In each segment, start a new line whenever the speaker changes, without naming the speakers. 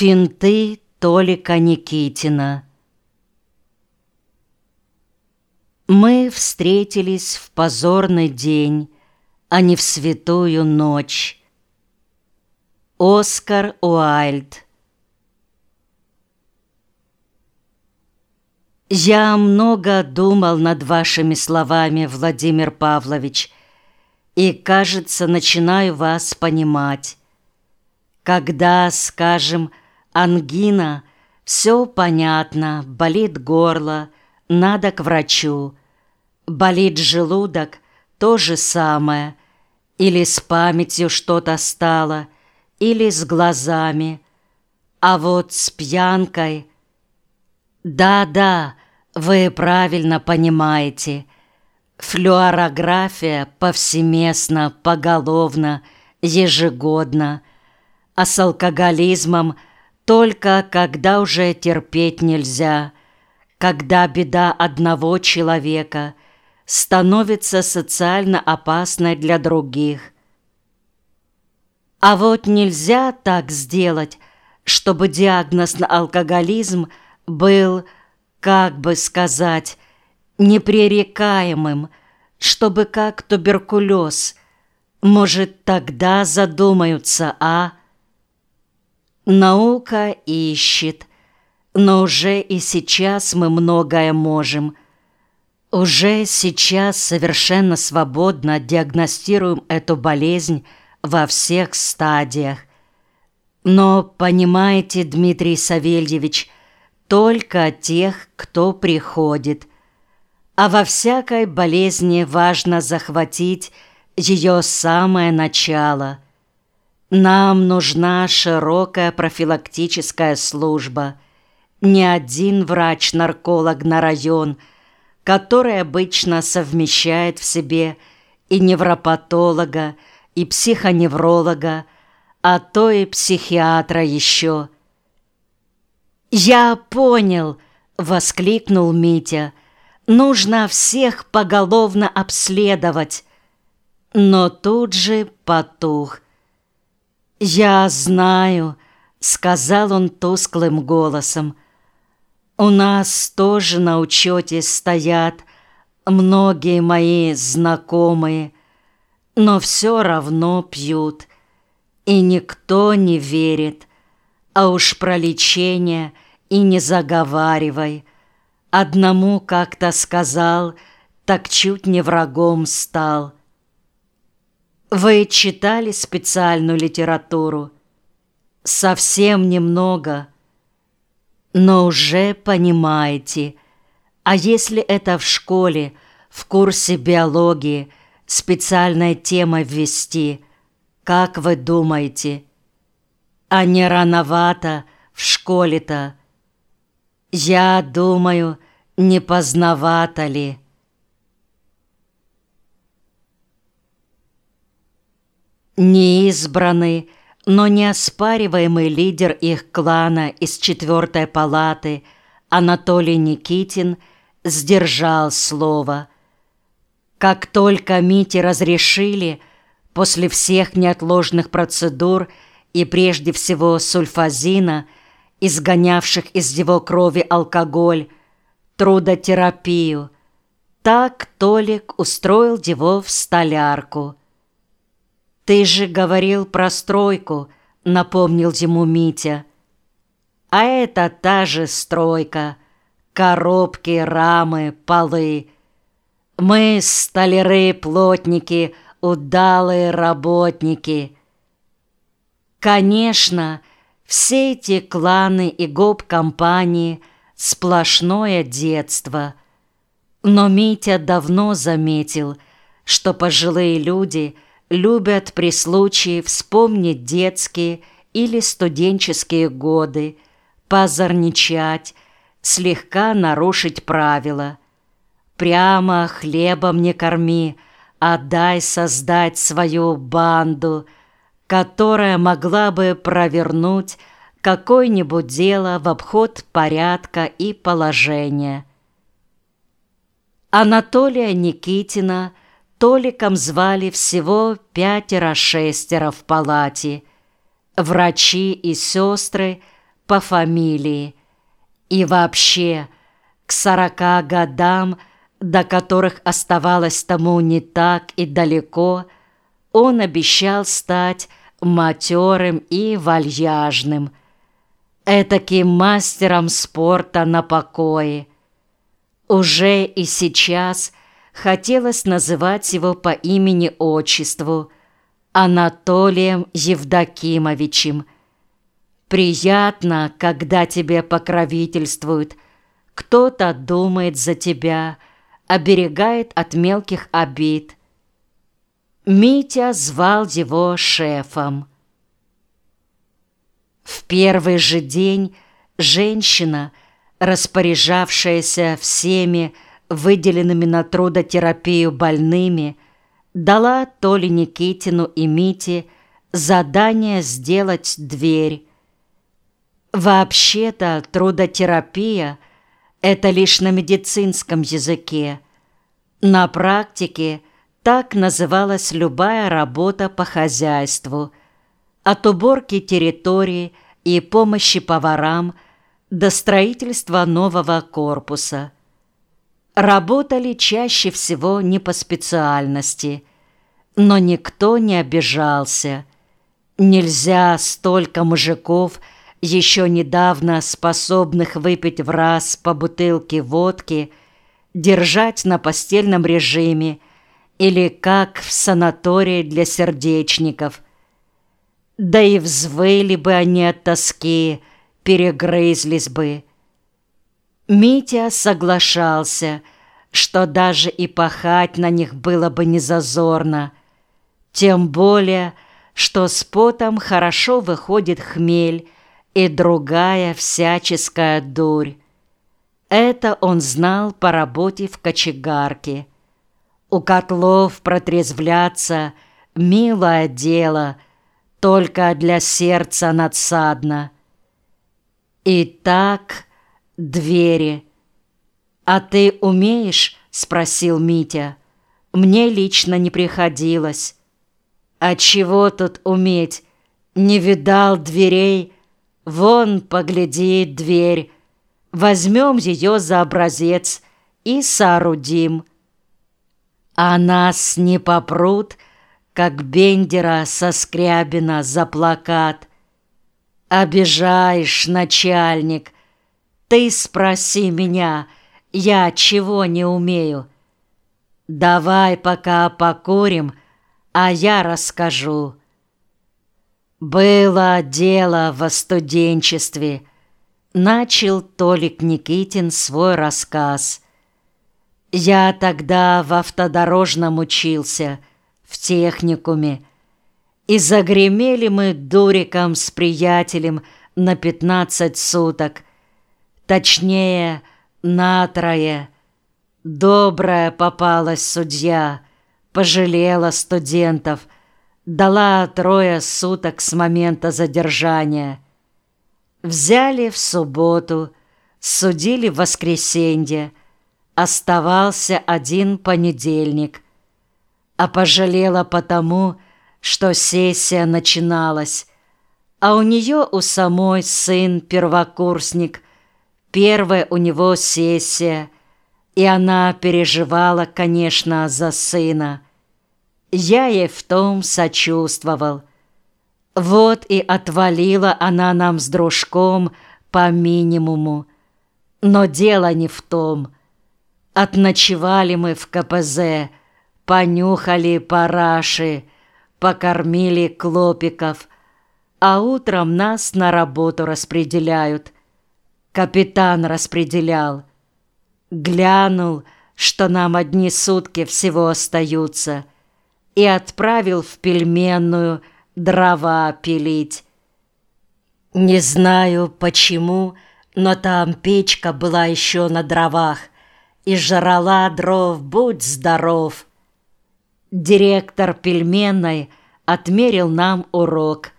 Финты Толика Никитина Мы встретились в позорный день, а не в святую ночь. Оскар Уайльд Я много думал над вашими словами, Владимир Павлович, и, кажется, начинаю вас понимать. Когда, скажем, ангина, все понятно, болит горло, надо к врачу. Болит желудок, то же самое. Или с памятью что-то стало, или с глазами. А вот с пьянкой... Да-да, вы правильно понимаете. Флюорография повсеместно, поголовно, ежегодно – а с алкоголизмом только когда уже терпеть нельзя, когда беда одного человека становится социально опасной для других. А вот нельзя так сделать, чтобы диагноз на алкоголизм был, как бы сказать, непререкаемым, чтобы как туберкулез. Может, тогда задумаются, а... Наука ищет, но уже и сейчас мы многое можем. Уже сейчас совершенно свободно диагностируем эту болезнь во всех стадиях. Но, понимаете, Дмитрий Савельевич, только тех, кто приходит. А во всякой болезни важно захватить ее самое начало – нам нужна широкая профилактическая служба. Не один врач-нарколог на район, который обычно совмещает в себе и невропатолога, и психоневролога, а то и психиатра еще. «Я понял!» — воскликнул Митя. «Нужно всех поголовно обследовать!» Но тут же потух — «Я знаю», — сказал он тусклым голосом. «У нас тоже на учете стоят многие мои знакомые, но все равно пьют, и никто не верит. А уж про лечение и не заговаривай. Одному как-то сказал, так чуть не врагом стал». Вы читали специальную литературу? Совсем немного, но уже понимаете. А если это в школе, в курсе биологии, специальная тема ввести, как вы думаете? А не рановато в школе-то? Я думаю, не поздновато ли?» Неизбранный, но неоспариваемый лидер их клана из четвертой палаты Анатолий Никитин сдержал слово. Как только Мите разрешили, после всех неотложных процедур и прежде всего сульфазина, изгонявших из его крови алкоголь, трудотерапию, так Толик устроил его в столярку – «Ты же говорил про стройку», — напомнил ему Митя. «А это та же стройка. Коробки, рамы, полы. Мы столяры-плотники, удалые работники». Конечно, все эти кланы и гоп-компании — сплошное детство. Но Митя давно заметил, что пожилые люди — любят при случае вспомнить детские или студенческие годы, позорничать, слегка нарушить правила. Прямо хлебом не корми, а дай создать свою банду, которая могла бы провернуть какое-нибудь дело в обход порядка и положения. Анатолия Никитина – Толиком звали всего пятеро-шестеро в палате. Врачи и сестры по фамилии. И вообще, к сорока годам, до которых оставалось тому не так и далеко, он обещал стать матерым и вальяжным, этаким мастером спорта на покое. Уже и сейчас хотелось называть его по имени-отчеству Анатолием Евдокимовичем. Приятно, когда тебе покровительствуют, кто-то думает за тебя, оберегает от мелких обид. Митя звал его шефом. В первый же день женщина, распоряжавшаяся всеми выделенными на трудотерапию больными, дала то ли Никитину и Мите задание сделать дверь. Вообще-то трудотерапия – это лишь на медицинском языке. На практике так называлась любая работа по хозяйству, от уборки территории и помощи поварам до строительства нового корпуса – работали чаще всего не по специальности, но никто не обижался. Нельзя столько мужиков, еще недавно способных выпить в раз по бутылке водки, держать на постельном режиме или как в санатории для сердечников. Да и взвыли бы они от тоски, перегрызлись бы. Митя соглашался, что даже и пахать на них было бы не зазорно, тем более, что с потом хорошо выходит хмель и другая всяческая дурь. Это он знал по работе в кочегарке. У котлов протрезвляться — милое дело, только для сердца надсадно. И так двери. «А ты умеешь?» — спросил Митя. «Мне лично не приходилось». «А чего тут уметь? Не видал дверей? Вон, погляди, дверь. Возьмем ее за образец и соорудим». «А нас не попрут, как Бендера со Скрябина за плакат». «Обижаешь, начальник!» Ты спроси меня, я чего не умею. Давай пока покурим, а я расскажу. Было дело во студенчестве. Начал Толик Никитин свой рассказ. Я тогда в автодорожном учился, в техникуме, и загремели мы дуриком с приятелем на пятнадцать суток — Точнее, на трое. Добрая попалась судья, пожалела студентов, дала трое суток с момента задержания. Взяли в субботу, судили в воскресенье, оставался один понедельник. А пожалела потому, что сессия начиналась, а у нее у самой сын первокурсник – Первая у него сессия, и она переживала, конечно, за сына. Я ей в том сочувствовал. Вот и отвалила она нам с дружком по минимуму. Но дело не в том. Отночевали мы в КПЗ, понюхали параши, покормили клопиков, а утром нас на работу распределяют — Капитан распределял. Глянул, что нам одни сутки всего остаются, и отправил в пельменную дрова пилить. Не знаю почему, но там печка была еще на дровах, и жрала дров, будь здоров. Директор пельменной отмерил нам урок.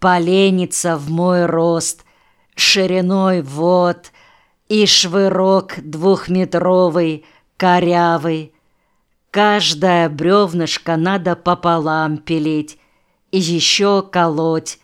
Полениться в мой рост — шириной вот, и швырок двухметровый, корявый. Каждое бревнышко надо пополам пилить и еще колоть,